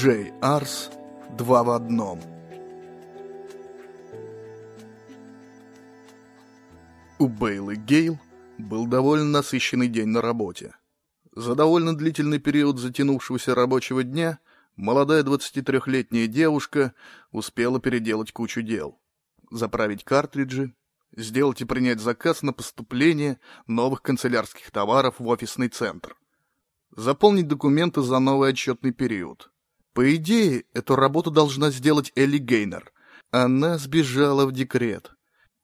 Джей Арс «Два в одном». У Бейл и Гейл был довольно насыщенный день на работе. За довольно длительный период затянувшегося рабочего дня молодая 23-летняя девушка успела переделать кучу дел. Заправить картриджи, сделать и принять заказ на поступление новых канцелярских товаров в офисный центр. Заполнить документы за новый отчетный период. По идее, эту работу должна сделать Элли Гейнер. Она сбежала в декрет.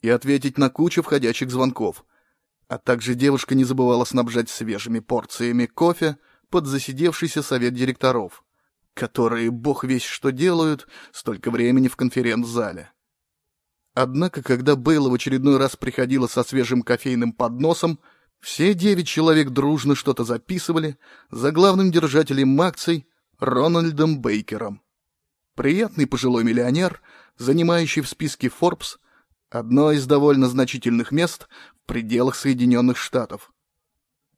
И ответить на кучу входящих звонков. А также девушка не забывала снабжать свежими порциями кофе под засидевшийся совет директоров, которые, бог весь что делают, столько времени в конференц-зале. Однако, когда Бейла в очередной раз приходила со свежим кофейным подносом, все девять человек дружно что-то записывали за главным держателем акций Рональдом Бейкером. Приятный пожилой миллионер, занимающий в списке Forbes одно из довольно значительных мест в пределах Соединенных Штатов.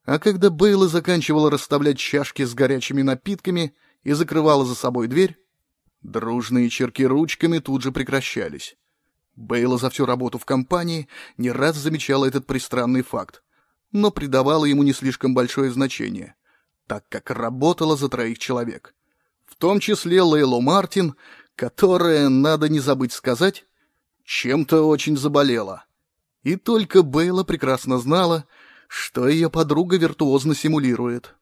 А когда Бейла заканчивала расставлять чашки с горячими напитками и закрывала за собой дверь, дружные черки ручками тут же прекращались. Бейла за всю работу в компании не раз замечала этот пристранный факт, но придавала ему не слишком большое значение, так как работала за троих человек. В том числе Лейлу Мартин, которая, надо не забыть сказать, чем-то очень заболела. И только Бейла прекрасно знала, что ее подруга виртуозно симулирует.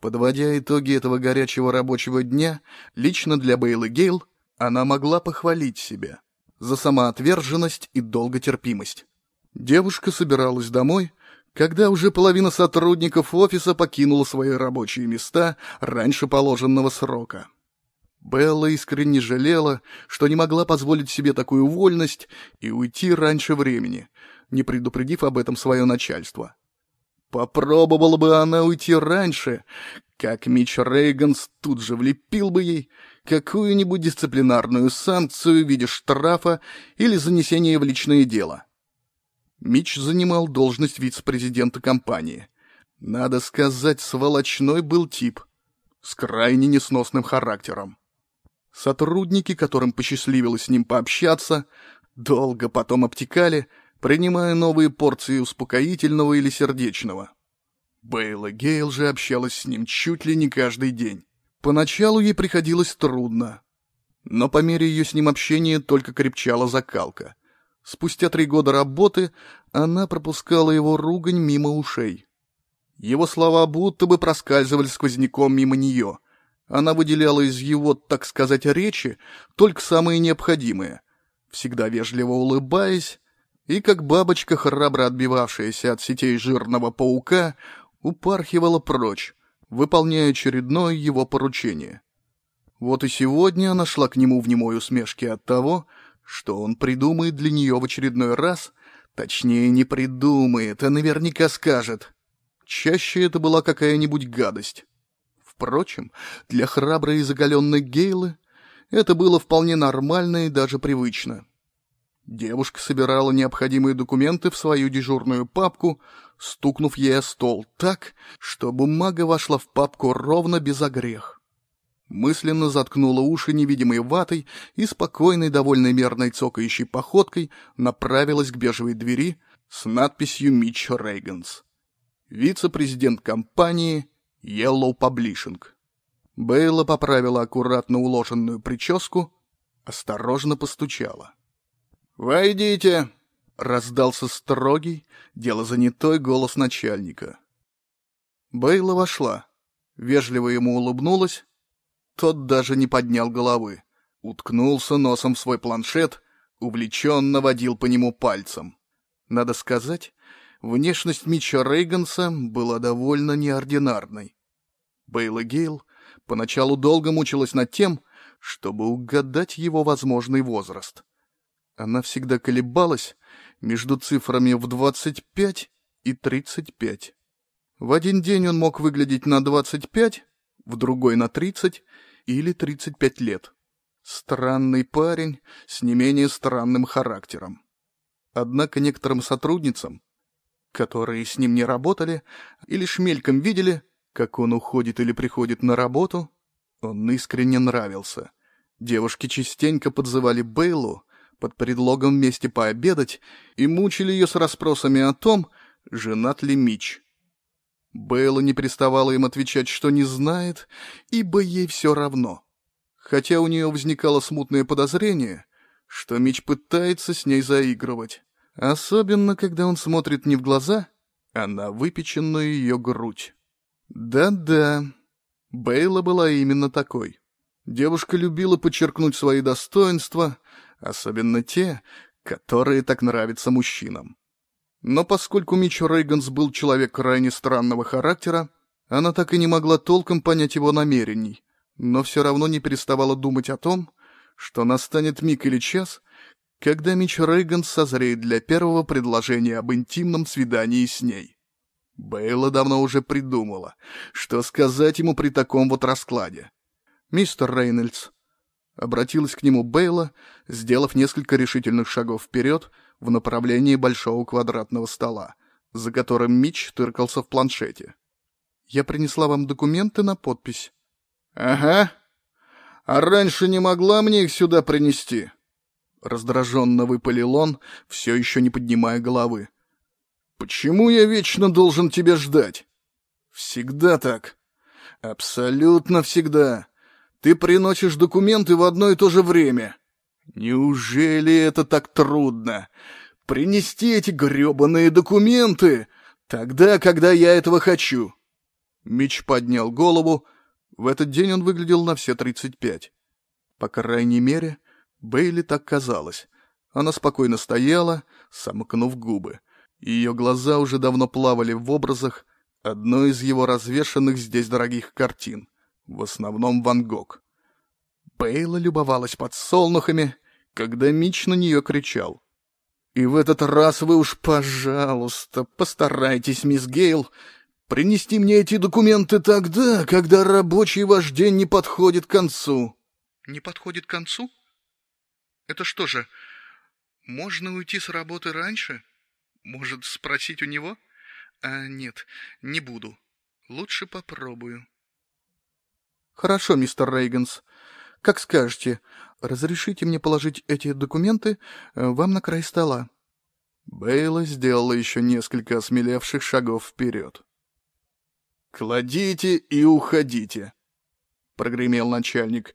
Подводя итоги этого горячего рабочего дня, лично для Бейлы Гейл она могла похвалить себя за самоотверженность и долготерпимость. Девушка собиралась домой, когда уже половина сотрудников офиса покинула свои рабочие места раньше положенного срока. Белла искренне жалела, что не могла позволить себе такую вольность и уйти раньше времени, не предупредив об этом свое начальство. Попробовала бы она уйти раньше, как Мич Рейганс тут же влепил бы ей какую-нибудь дисциплинарную санкцию в виде штрафа или занесения в личное дело. Мич занимал должность вице-президента компании. Надо сказать, сволочной был тип, с крайне несносным характером. Сотрудники, которым посчастливилось с ним пообщаться, долго потом обтекали, принимая новые порции успокоительного или сердечного. Бейла Гейл же общалась с ним чуть ли не каждый день. Поначалу ей приходилось трудно, но по мере ее с ним общения только крепчала закалка. Спустя три года работы она пропускала его ругань мимо ушей. Его слова будто бы проскальзывали сквозняком мимо нее. Она выделяла из его, так сказать, речи только самые необходимые, всегда вежливо улыбаясь, и как бабочка, храбро отбивавшаяся от сетей жирного паука, упархивала прочь, выполняя очередное его поручение. Вот и сегодня она шла к нему в немой усмешке от того, что он придумает для нее в очередной раз, точнее не придумает, а наверняка скажет. Чаще это была какая-нибудь гадость. Впрочем, для храброй и заголенной Гейлы это было вполне нормально и даже привычно. Девушка собирала необходимые документы в свою дежурную папку, стукнув ей о стол так, что бумага вошла в папку ровно без огрех. Мысленно заткнула уши невидимой ватой и спокойной, довольно мерной цокающей походкой направилась к бежевой двери с надписью «Митч Рейганс». Вице-президент компании Yellow Publishing. Бейла поправила аккуратно уложенную прическу, осторожно постучала. «Войдите!» — раздался строгий, дело занятой голос начальника. Бейла вошла, вежливо ему улыбнулась, тот даже не поднял головы, уткнулся носом в свой планшет, увлеченно водил по нему пальцем. Надо сказать, внешность Митча Рейганса была довольно неординарной. Бейла Гейл поначалу долго мучилась над тем, чтобы угадать его возможный возраст — она всегда колебалась между цифрами в 25 и 35. В один день он мог выглядеть на 25, в другой на 30 или 35 лет. Странный парень с не менее странным характером. Однако некоторым сотрудницам, которые с ним не работали или шмельком видели, как он уходит или приходит на работу, Он искренне нравился. Девушки частенько подзывали Бейлу под предлогом вместе пообедать и мучили ее с расспросами о том, женат ли Мич. Бейла не приставала им отвечать, что не знает, ибо ей все равно. Хотя у нее возникало смутное подозрение, что Мич пытается с ней заигрывать. Особенно, когда он смотрит не в глаза, а на выпеченную ее грудь. Да-да, Бейла была именно такой. Девушка любила подчеркнуть свои достоинства, особенно те, которые так нравятся мужчинам. Но поскольку Мич Рейганс был человек крайне странного характера, она так и не могла толком понять его намерений, но все равно не переставала думать о том, что настанет миг или час, когда Мич Рейганс созреет для первого предложения об интимном свидании с ней. Бейла давно уже придумала, что сказать ему при таком вот раскладе. «Мистер Рейнольдс», — обратилась к нему Бейла, сделав несколько решительных шагов вперед в направлении большого квадратного стола, за которым Мич тыркался в планшете. «Я принесла вам документы на подпись». «Ага. А раньше не могла мне их сюда принести?» Раздраженно выпалил он, все еще не поднимая головы. «Почему я вечно должен тебя ждать?» «Всегда так. Абсолютно всегда. Ты приносишь документы в одно и то же время. Неужели это так трудно? Принести эти гребаные документы тогда, когда я этого хочу. Мич поднял голову. В этот день он выглядел на все тридцать пять. По крайней мере, Бейли так казалось. Она спокойно стояла, сомкнув губы. Ее глаза уже давно плавали в образах одной из его развешанных здесь дорогих картин в основном Ван Гог. Бейла любовалась под солнухами, когда Мич на нее кричал. «И в этот раз вы уж, пожалуйста, постарайтесь, мисс Гейл, принести мне эти документы тогда, когда рабочий ваш день не подходит к концу». «Не подходит к концу? Это что же, можно уйти с работы раньше? Может, спросить у него? А нет, не буду. Лучше попробую». «Хорошо, мистер Рейганс. Как скажете. Разрешите мне положить эти документы э, вам на край стола». Бейла сделала еще несколько осмелевших шагов вперед. «Кладите и уходите», — прогремел начальник,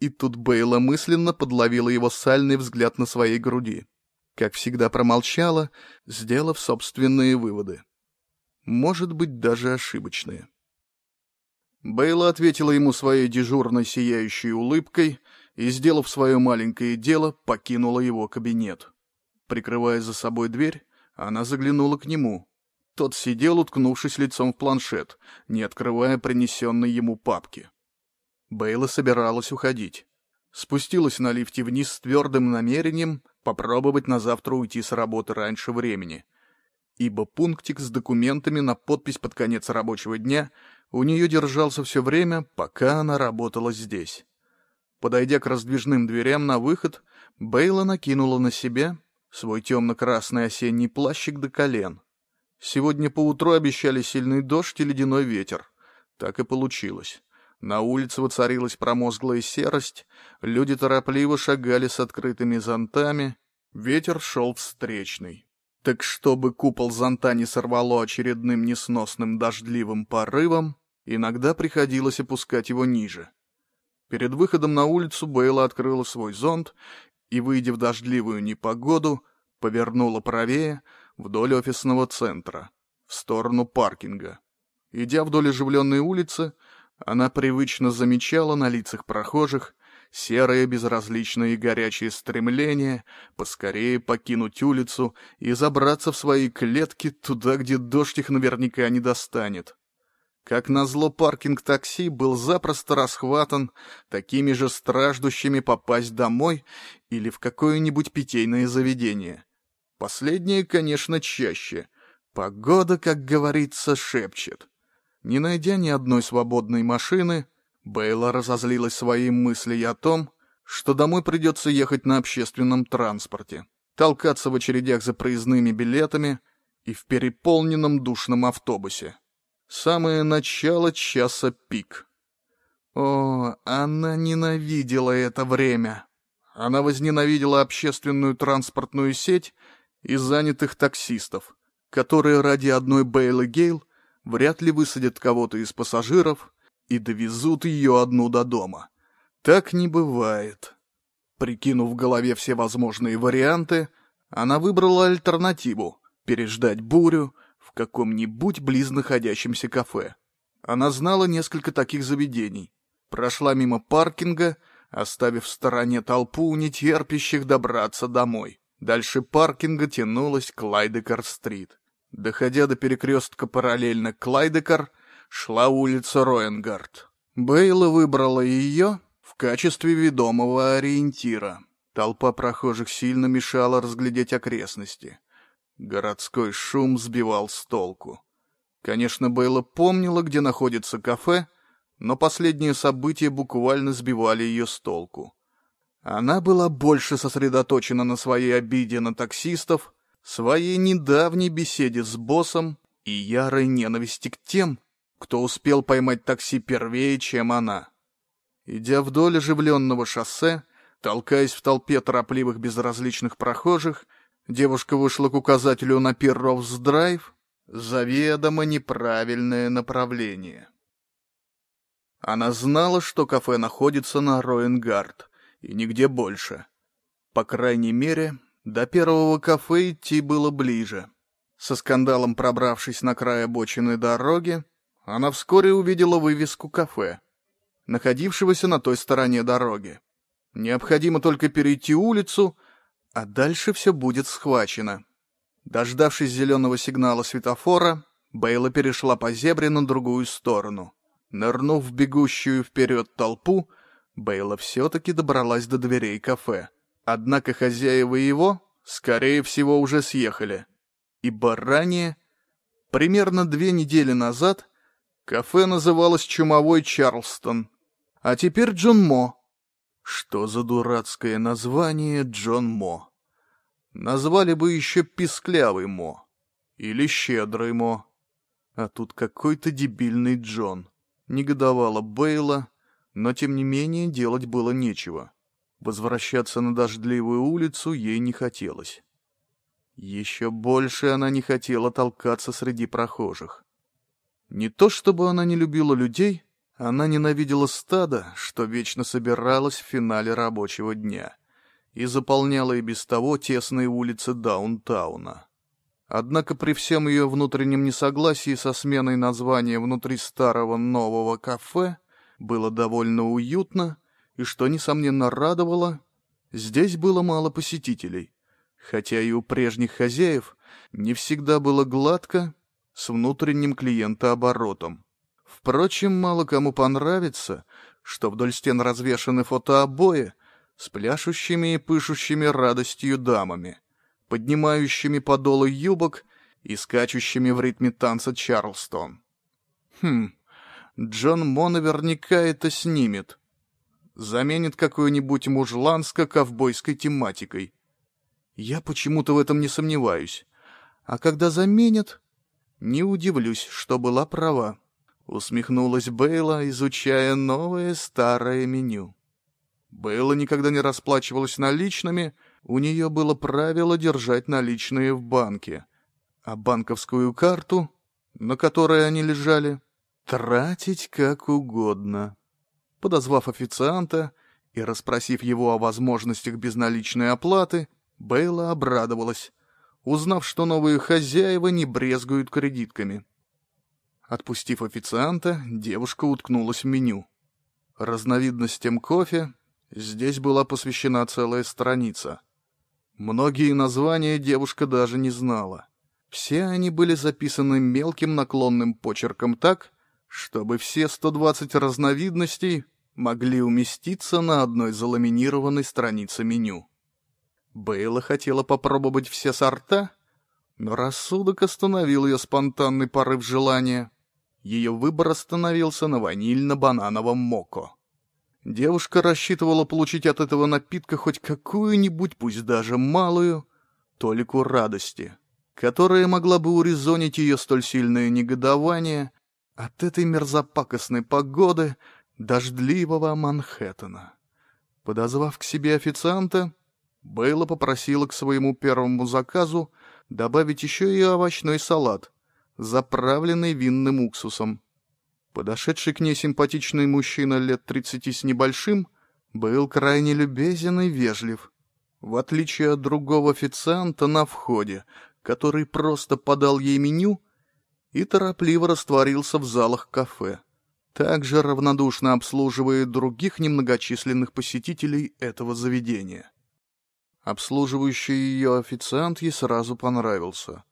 и тут Бейла мысленно подловила его сальный взгляд на своей груди. Как всегда промолчала, сделав собственные выводы. Может быть, даже ошибочные. Бейла ответила ему своей дежурной сияющей улыбкой и, сделав свое маленькое дело, покинула его кабинет. Прикрывая за собой дверь, она заглянула к нему. Тот сидел, уткнувшись лицом в планшет, не открывая принесенной ему папки. Бейла собиралась уходить. Спустилась на лифте вниз с твердым намерением попробовать на завтра уйти с работы раньше времени, ибо пунктик с документами на подпись под конец рабочего дня у нее держался все время, пока она работала здесь. Подойдя к раздвижным дверям на выход, Бейла накинула на себя свой темно-красный осенний плащик до колен. Сегодня поутру обещали сильный дождь и ледяной ветер. Так и получилось. На улице воцарилась промозглая серость, люди торопливо шагали с открытыми зонтами, ветер шел встречный. Так чтобы купол зонта не сорвало очередным несносным дождливым порывом, иногда приходилось опускать его ниже. Перед выходом на улицу Бейла открыла свой зонт и, выйдя в дождливую непогоду, повернула правее вдоль офисного центра, в сторону паркинга. Идя вдоль оживленной улицы, она привычно замечала на лицах прохожих серое безразличное и горячее стремление поскорее покинуть улицу и забраться в свои клетки туда, где дождь их наверняка не достанет. Как назло, паркинг такси был запросто расхватан такими же страждущими попасть домой или в какое-нибудь питейное заведение. Последнее, конечно, чаще. Погода, как говорится, шепчет. Не найдя ни одной свободной машины, Бейла разозлилась своей мыслей о том, что домой придется ехать на общественном транспорте, толкаться в очередях за проездными билетами и в переполненном душном автобусе. Самое начало часа пик. О, она ненавидела это время. Она возненавидела общественную транспортную сеть и занятых таксистов, которые ради одной Бейлы Гейл вряд ли высадят кого-то из пассажиров и довезут ее одну до дома. Так не бывает. Прикинув в голове все возможные варианты, она выбрала альтернативу — переждать бурю в каком-нибудь близ находящемся кафе. Она знала несколько таких заведений. Прошла мимо паркинга, оставив в стороне толпу нетерпящих добраться домой. Дальше паркинга тянулась Клайдекар-стрит. Доходя до перекрестка параллельно Клайдекар, шла улица Роенгард. Бейла выбрала ее в качестве ведомого ориентира. Толпа прохожих сильно мешала разглядеть окрестности. Городской шум сбивал с толку. Конечно, Бейла помнила, где находится кафе, но последние события буквально сбивали ее с толку. Она была больше сосредоточена на своей обиде на таксистов, своей недавней беседе с боссом и ярой ненависти к тем, кто успел поймать такси первее, чем она. Идя вдоль оживленного шоссе, толкаясь в толпе торопливых безразличных прохожих, девушка вышла к указателю на Пирровс Драйв, заведомо неправильное направление. Она знала, что кафе находится на Роенгард, и нигде больше. По крайней мере, до первого кафе идти было ближе. Со скандалом пробравшись на край обочины дороги, она вскоре увидела вывеску кафе, находившегося на той стороне дороги. Необходимо только перейти улицу, а дальше все будет схвачено. Дождавшись зеленого сигнала светофора, Бейла перешла по зебре на другую сторону. Нырнув в бегущую вперед толпу, Бейла все-таки добралась до дверей кафе. Однако хозяева его, скорее всего, уже съехали. Ибо ранее, примерно две недели назад, кафе называлось «Чумовой Чарлстон», а теперь Джон Мо. Что за дурацкое название Джон Мо? Назвали бы еще Писклявый Мо или Щедрый Мо. А тут какой-то дебильный Джон. Негодовала Бейла, но тем не менее делать было нечего. Возвращаться на дождливую улицу ей не хотелось. Еще больше она не хотела толкаться среди прохожих. Не то чтобы она не любила людей, она ненавидела стадо, что вечно собиралось в финале рабочего дня и заполняло и без того тесные улицы даунтауна. Однако при всем ее внутреннем несогласии со сменой названия внутри старого нового кафе было довольно уютно, и, что, несомненно, радовало, здесь было мало посетителей, хотя и у прежних хозяев не всегда было гладко с внутренним клиентооборотом. Впрочем, мало кому понравится, что вдоль стен развешаны фотообои с пляшущими и пышущими радостью дамами — поднимающими подолы юбок и скачущими в ритме танца Чарлстон. Хм, Джон Мо наверняка это снимет. Заменит какую-нибудь мужланско-ковбойской тематикой. Я почему-то в этом не сомневаюсь. А когда заменят, не удивлюсь, что была права. Усмехнулась Бейла, изучая новое старое меню. Бейла никогда не расплачивалась наличными — у нее было правило держать наличные в банке, а банковскую карту, на которой они лежали, тратить как угодно. Подозвав официанта и расспросив его о возможностях безналичной оплаты, Бейла обрадовалась, узнав, что новые хозяева не брезгуют кредитками. Отпустив официанта, девушка уткнулась в меню. Разновидностям кофе здесь была посвящена целая страница — Многие названия девушка даже не знала. Все они были записаны мелким наклонным почерком так, чтобы все 120 разновидностей могли уместиться на одной заламинированной странице меню. Бейла хотела попробовать все сорта, но рассудок остановил ее спонтанный порыв желания. Ее выбор остановился на ванильно-банановом моко. Девушка рассчитывала получить от этого напитка хоть какую-нибудь, пусть даже малую, толику радости, которая могла бы урезонить ее столь сильное негодование от этой мерзопакостной погоды, дождливого Манхэттена. Подозвав к себе официанта, Бейла попросила к своему первому заказу добавить еще и овощной салат, заправленный винным уксусом. Подошедший к ней симпатичный мужчина лет тридцати с небольшим был крайне любезен и вежлив. В отличие от другого официанта на входе, который просто подал ей меню и торопливо растворился в залах кафе, также равнодушно обслуживая других немногочисленных посетителей этого заведения. Обслуживающий ее официант ей сразу понравился.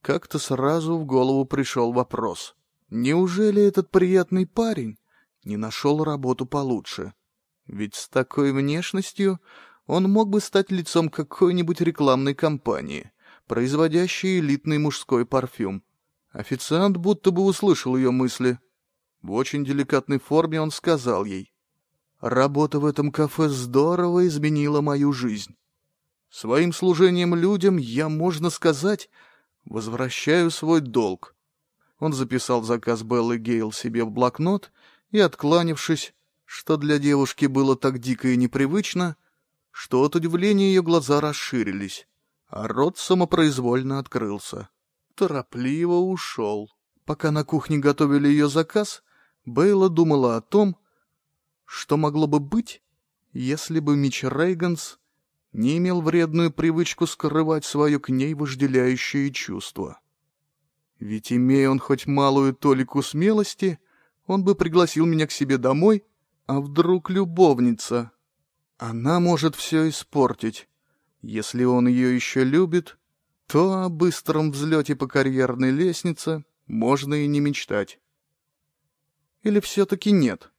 Как-то сразу в голову пришел вопрос. Неужели этот приятный парень не нашел работу получше? Ведь с такой внешностью он мог бы стать лицом какой-нибудь рекламной кампании, производящей элитный мужской парфюм. Официант будто бы услышал ее мысли. В очень деликатной форме он сказал ей, «Работа в этом кафе здорово изменила мою жизнь. Своим служением людям я, можно сказать, возвращаю свой долг». Он записал заказ Беллы Гейл себе в блокнот и, откланившись, что для девушки было так дико и непривычно, что от удивления ее глаза расширились, а рот самопроизвольно открылся. Торопливо ушел. Пока на кухне готовили ее заказ, Бейла думала о том, что могло бы быть, если бы Мич Рейганс не имел вредную привычку скрывать свое к ней вожделяющее чувство. Ведь, имея он хоть малую толику смелости, он бы пригласил меня к себе домой, а вдруг любовница она может все испортить. Если он ее еще любит, то о быстром взлете по карьерной лестнице можно и не мечтать. Или все-таки нет?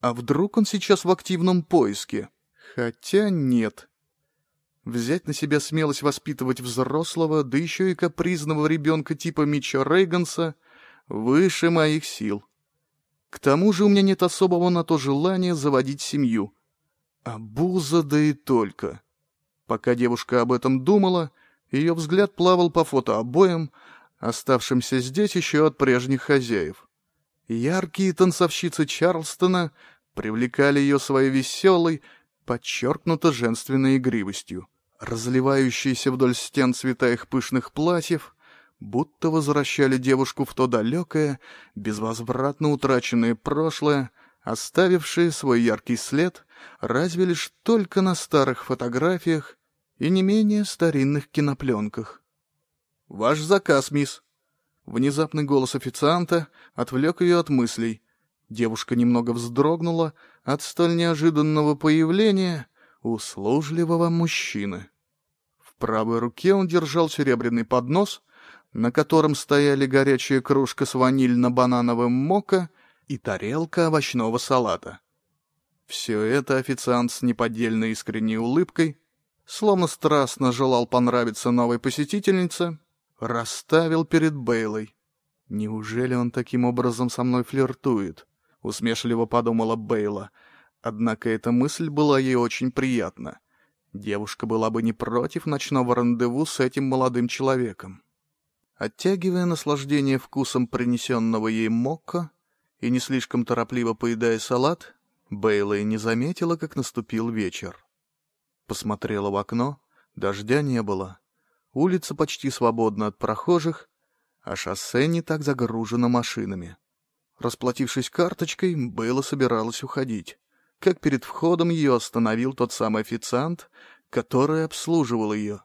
А вдруг он сейчас в активном поиске? Хотя нет. Взять на себя смелость воспитывать взрослого, да еще и капризного ребенка типа Митча Рейганса, выше моих сил. К тому же у меня нет особого на то желания заводить семью. Абуза да и только. Пока девушка об этом думала, ее взгляд плавал по фотообоям, оставшимся здесь еще от прежних хозяев. Яркие танцовщицы Чарлстона привлекали ее своей веселой, подчеркнуто женственной игривостью. Разливающиеся вдоль стен цвета их пышных платьев будто возвращали девушку в то далекое, безвозвратно утраченное прошлое, оставившие свой яркий след разве лишь только на старых фотографиях и не менее старинных кинопленках. «Ваш заказ, мисс!» Внезапный голос официанта отвлек ее от мыслей. Девушка немного вздрогнула от столь неожиданного появления услужливого мужчины. В правой руке он держал серебряный поднос, на котором стояли горячая кружка с ванильно-банановым мока и тарелка овощного салата. Все это официант с неподдельной искренней улыбкой, словно страстно желал понравиться новой посетительнице, расставил перед Бейлой. «Неужели он таким образом со мной флиртует?» — усмешливо подумала Бейла. Однако эта мысль была ей очень приятна. Девушка была бы не против ночного рандеву с этим молодым человеком. Оттягивая наслаждение вкусом принесенного ей мокко и не слишком торопливо поедая салат, Бейла и не заметила, как наступил вечер. Посмотрела в окно, дождя не было. Улица почти свободна от прохожих, а шоссе не так загружено машинами. Расплатившись карточкой, Бейла собиралась уходить. Как перед входом ее остановил тот самый официант, который обслуживал ее.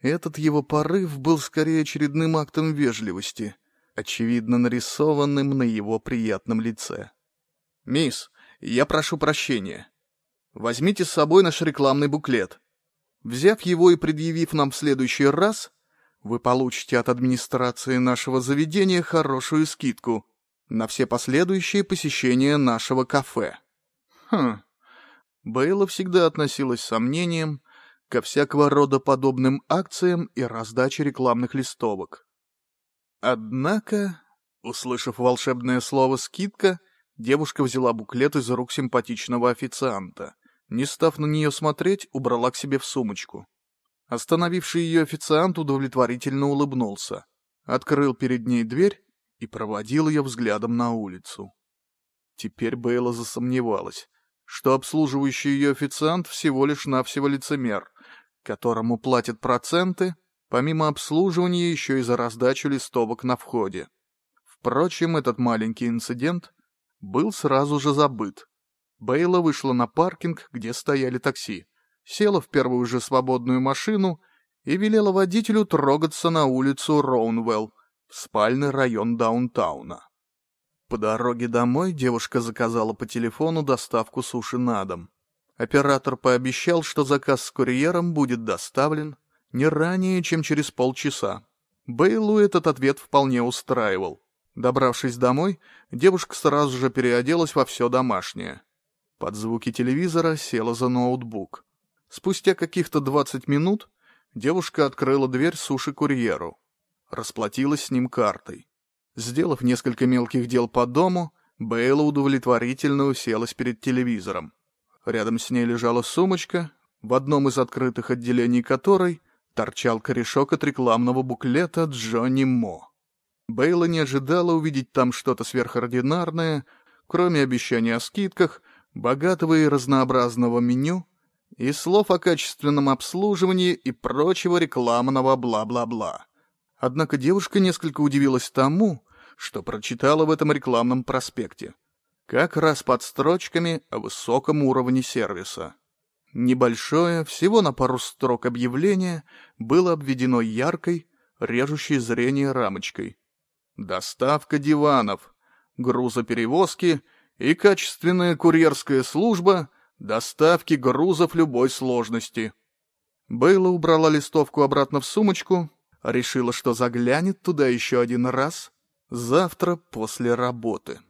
Этот его порыв был скорее очередным актом вежливости, очевидно нарисованным на его приятном лице. «Мисс, я прошу прощения. Возьмите с собой наш рекламный буклет. Взяв его и предъявив нам в следующий раз, вы получите от администрации нашего заведения хорошую скидку на все последующие посещения нашего кафе. Хм. Бейла всегда относилась с сомнением ко всякого рода подобным акциям и раздаче рекламных листовок. Однако, услышав волшебное слово «скидка», Девушка взяла буклет из рук симпатичного официанта. Не став на нее смотреть, убрала к себе в сумочку. Остановивший ее официант удовлетворительно улыбнулся, открыл перед ней дверь и проводил ее взглядом на улицу. Теперь Бейла засомневалась, что обслуживающий ее официант всего лишь навсего лицемер, которому платят проценты, помимо обслуживания еще и за раздачу листовок на входе. Впрочем, этот маленький инцидент был сразу же забыт. Бейла вышла на паркинг, где стояли такси, села в первую же свободную машину и велела водителю трогаться на улицу Роунвелл, спальный район даунтауна. По дороге домой девушка заказала по телефону доставку суши на дом. Оператор пообещал, что заказ с курьером будет доставлен не ранее, чем через полчаса. Бейлу этот ответ вполне устраивал. Добравшись домой, девушка сразу же переоделась во все домашнее. Под звуки телевизора села за ноутбук. Спустя каких-то 20 минут девушка открыла дверь суши-курьеру. Расплатилась с ним картой. Сделав несколько мелких дел по дому, Бейла удовлетворительно уселась перед телевизором. Рядом с ней лежала сумочка, в одном из открытых отделений которой торчал корешок от рекламного буклета Джонни Мо. Бейла не ожидала увидеть там что-то сверхординарное, кроме обещаний о скидках, богатого и разнообразного меню и слов о качественном обслуживании и прочего рекламного бла-бла-бла. Однако девушка несколько удивилась тому, что прочитала в этом рекламном проспекте. Как раз под строчками о высоком уровне сервиса. Небольшое, всего на пару строк объявление, было обведено яркой, режущей зрение рамочкой. Доставка диванов, грузоперевозки и качественная курьерская служба доставки грузов любой сложности. Бейла убрала листовку обратно в сумочку, решила, что заглянет туда еще один раз завтра после работы.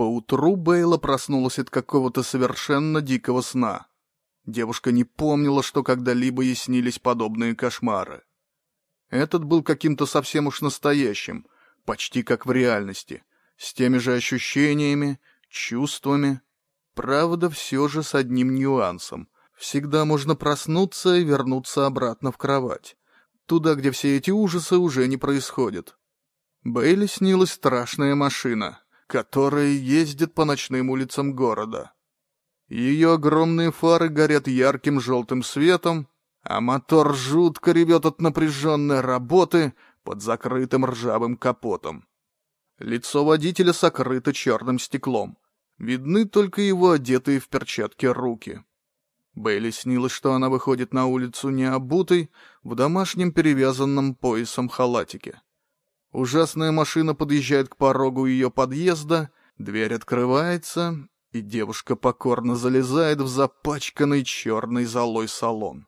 Поутру Бейла проснулась от какого-то совершенно дикого сна. Девушка не помнила, что когда-либо ей снились подобные кошмары. Этот был каким-то совсем уж настоящим, почти как в реальности, с теми же ощущениями, чувствами. Правда, все же с одним нюансом. Всегда можно проснуться и вернуться обратно в кровать. Туда, где все эти ужасы уже не происходят. Бейли снилась страшная машина, которая ездит по ночным улицам города. Ее огромные фары горят ярким желтым светом, а мотор жутко ревет от напряженной работы под закрытым ржавым капотом. Лицо водителя сокрыто черным стеклом. Видны только его одетые в перчатки руки. Бейли снилось, что она выходит на улицу необутой, в домашнем перевязанном поясом халатике. Ужасная машина подъезжает к порогу ее подъезда, дверь открывается, и девушка покорно залезает в запачканный черной золой салон.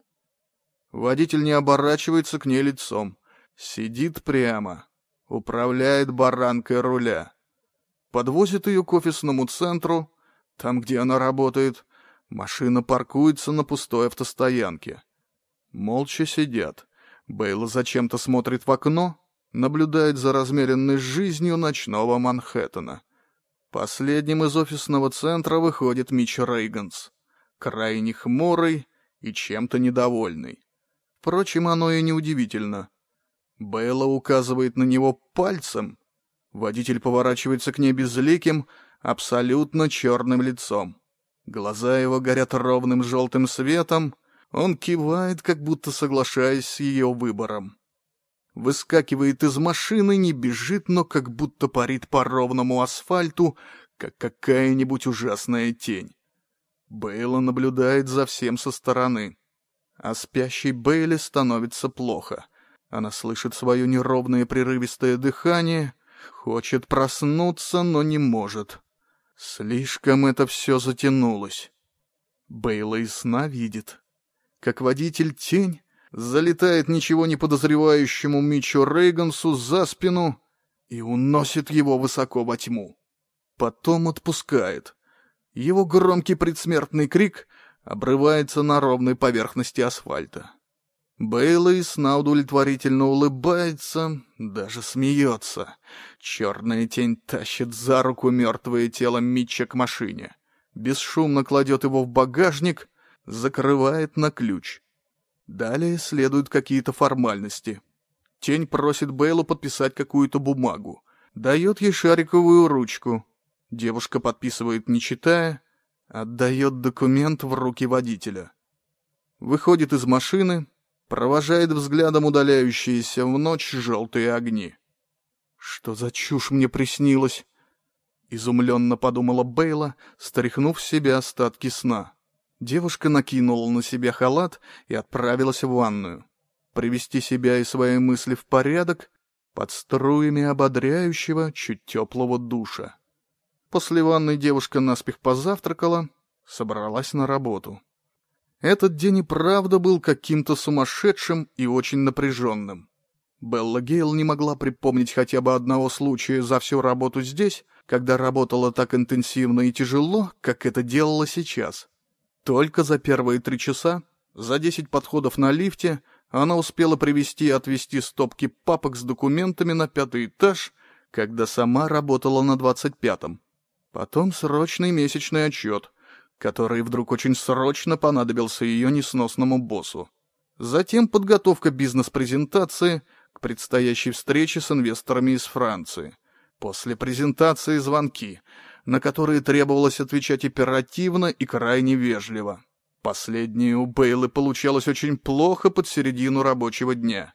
Водитель не оборачивается к ней лицом, сидит прямо, управляет баранкой руля. Подвозит ее к офисному центру, там, где она работает, машина паркуется на пустой автостоянке. Молча сидят. Бейла зачем-то смотрит в окно, наблюдает за размеренной жизнью ночного Манхэттена. Последним из офисного центра выходит Мич Рейганс, крайне хмурый и чем-то недовольный. Впрочем, оно и неудивительно. Бейла указывает на него пальцем. Водитель поворачивается к ней безликим, абсолютно черным лицом. Глаза его горят ровным желтым светом, он кивает, как будто соглашаясь с ее выбором. Выскакивает из машины, не бежит, но как будто парит по ровному асфальту, как какая-нибудь ужасная тень. Бейла наблюдает за всем со стороны. А спящей Бейли становится плохо. Она слышит свое неровное прерывистое дыхание, хочет проснуться, но не может. Слишком это все затянулось. Бейла из сна видит, как водитель тень залетает ничего не подозревающему Мичу Рейгансу за спину и уносит его высоко во тьму. Потом отпускает. Его громкий предсмертный крик обрывается на ровной поверхности асфальта. Бейла из сна удовлетворительно улыбается, даже смеется. Черная тень тащит за руку мертвое тело Митча к машине. Бесшумно кладет его в багажник, закрывает на ключ. Далее следуют какие-то формальности. Тень просит Бейлу подписать какую-то бумагу. Дает ей шариковую ручку. Девушка подписывает, не читая, отдает документ в руки водителя. Выходит из машины, провожает взглядом удаляющиеся в ночь желтые огни. «Что за чушь мне приснилась?» Изумленно подумала Бейла, стряхнув в себя остатки сна. Девушка накинула на себя халат и отправилась в ванную. Привести себя и свои мысли в порядок под струями ободряющего, чуть теплого душа. После ванной девушка наспех позавтракала, собралась на работу. Этот день и правда был каким-то сумасшедшим и очень напряженным. Белла Гейл не могла припомнить хотя бы одного случая за всю работу здесь, когда работала так интенсивно и тяжело, как это делала сейчас. Только за первые три часа, за десять подходов на лифте, она успела привести и отвезти стопки папок с документами на пятый этаж, когда сама работала на двадцать пятом. Потом срочный месячный отчет — который вдруг очень срочно понадобился ее несносному боссу. Затем подготовка бизнес-презентации к предстоящей встрече с инвесторами из Франции. После презентации звонки, на которые требовалось отвечать оперативно и крайне вежливо. Последнее у Бейлы получалось очень плохо под середину рабочего дня.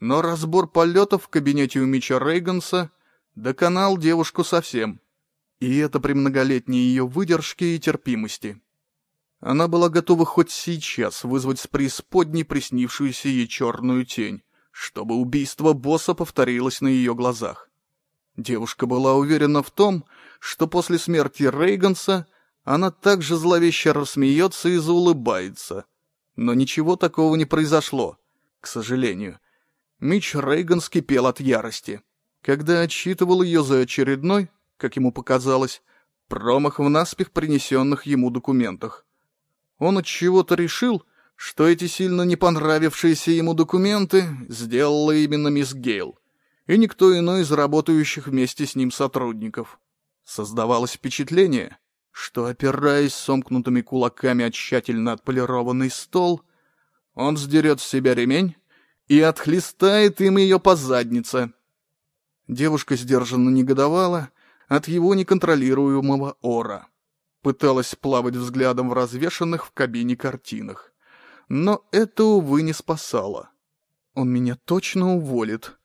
Но разбор полетов в кабинете у Мича Рейганса доконал девушку совсем. И это при многолетней ее выдержке и терпимости. Она была готова хоть сейчас вызвать с преисподней приснившуюся ей черную тень, чтобы убийство босса повторилось на ее глазах. Девушка была уверена в том, что после смерти Рейганса она также зловеще рассмеется и заулыбается. Но ничего такого не произошло, к сожалению. Мич Рейган скипел от ярости. Когда отчитывал ее за очередной, как ему показалось, промах в наспех принесенных ему документах. Он от чего-то решил, что эти сильно не понравившиеся ему документы сделала именно мисс Гейл, и никто иной из работающих вместе с ним сотрудников. Создавалось впечатление, что, опираясь сомкнутыми кулаками о тщательно отполированный стол, он сдерет с себя ремень и отхлестает им ее по заднице. Девушка сдержанно негодовала, от его неконтролируемого ора. Пыталась плавать взглядом в развешанных в кабине картинах. Но это, увы, не спасало. Он меня точно уволит.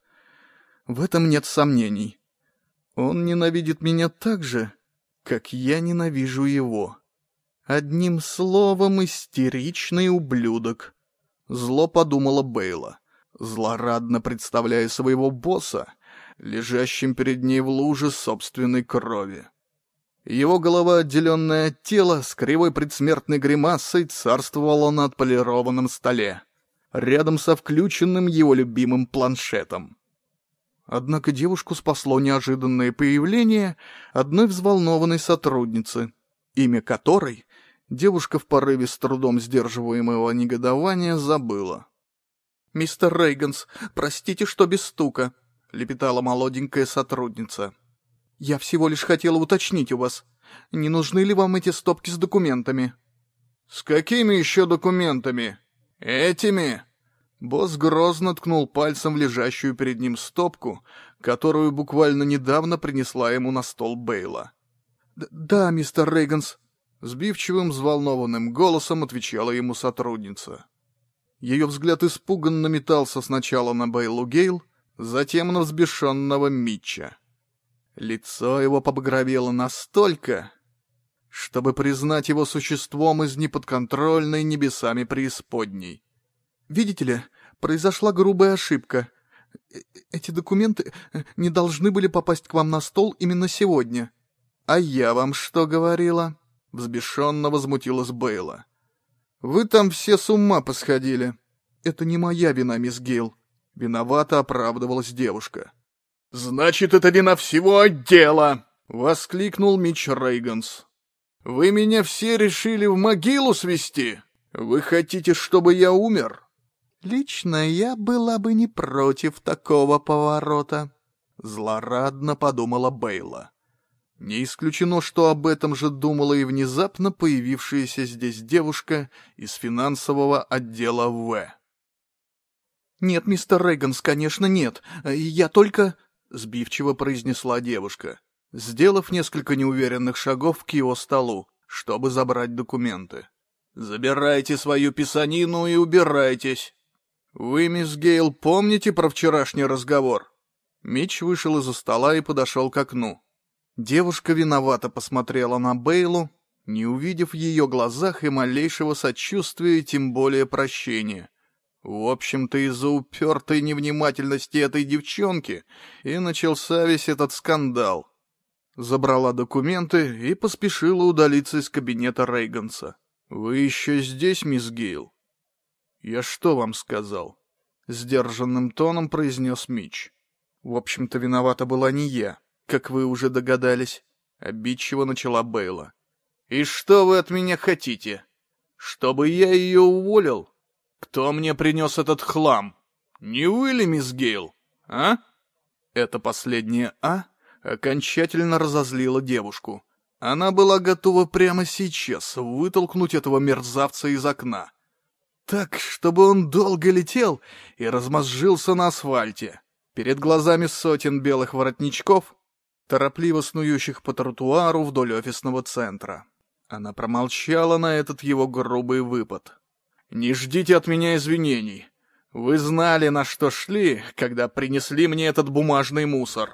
В этом нет сомнений. Он ненавидит меня так же, как я ненавижу его. Одним словом, истеричный ублюдок. Зло подумала Бейла, злорадно представляя своего босса, лежащим перед ней в луже собственной крови. Его голова, отделенная от тела, с кривой предсмертной гримасой царствовала на отполированном столе, рядом со включенным его любимым планшетом. Однако девушку спасло неожиданное появление одной взволнованной сотрудницы, имя которой девушка в порыве с трудом сдерживаемого негодования забыла. «Мистер Рейганс, простите, что без стука», — лепетала молоденькая сотрудница. «Я всего лишь хотела уточнить у вас, не нужны ли вам эти стопки с документами?» «С какими еще документами? Этими?» Босс грозно ткнул пальцем в лежащую перед ним стопку, которую буквально недавно принесла ему на стол Бейла. «Да, мистер Рейганс», — сбивчивым, взволнованным голосом отвечала ему сотрудница. Ее взгляд испуганно метался сначала на Бейлу Гейл, затем на взбешенного Митча. Лицо его побагровело настолько, чтобы признать его существом из неподконтрольной небесами преисподней. «Видите ли, произошла грубая ошибка. Э, эти документы э, не должны были попасть к вам на стол именно сегодня». «А я вам что говорила?» — взбешенно возмутилась Бейла. «Вы там все с ума посходили». «Это не моя вина, мисс Гейл», Виновато оправдывалась девушка. «Значит, это вина всего отдела!» — воскликнул Митч Рейганс. «Вы меня все решили в могилу свести? Вы хотите, чтобы я умер?» Лично я была бы не против такого поворота. Злорадно подумала Бейла. Не исключено, что об этом же думала и внезапно появившаяся здесь девушка из финансового отдела В. «Нет, мистер Рейганс, конечно, нет. Я только...» — сбивчиво произнесла девушка, сделав несколько неуверенных шагов к его столу, чтобы забрать документы. «Забирайте свою писанину и убирайтесь. Вы, мисс Гейл, помните про вчерашний разговор?» Митч вышел из-за стола и подошел к окну. Девушка виновато посмотрела на Бейлу, не увидев в ее глазах и малейшего сочувствия, тем более прощения. В общем-то, из-за упертой невнимательности этой девчонки и начался весь этот скандал. Забрала документы и поспешила удалиться из кабинета Рейганса. «Вы еще здесь, мисс Гейл?» «Я что вам сказал?» Сдержанным тоном произнес Мич. В общем-то, виновата была не я, как вы уже догадались. Обидчиво начала Бейла. И что вы от меня хотите? Чтобы я ее уволил? Кто мне принес этот хлам? Не вы ли, мисс Гейл? А? Это последнее «а» окончательно разозлило девушку. Она была готова прямо сейчас вытолкнуть этого мерзавца из окна. Так, чтобы он долго летел и размозжился на асфальте. Перед глазами сотен белых воротничков, торопливо снующих по тротуару вдоль офисного центра. Она промолчала на этот его грубый выпад. «Не ждите от меня извинений. Вы знали, на что шли, когда принесли мне этот бумажный мусор».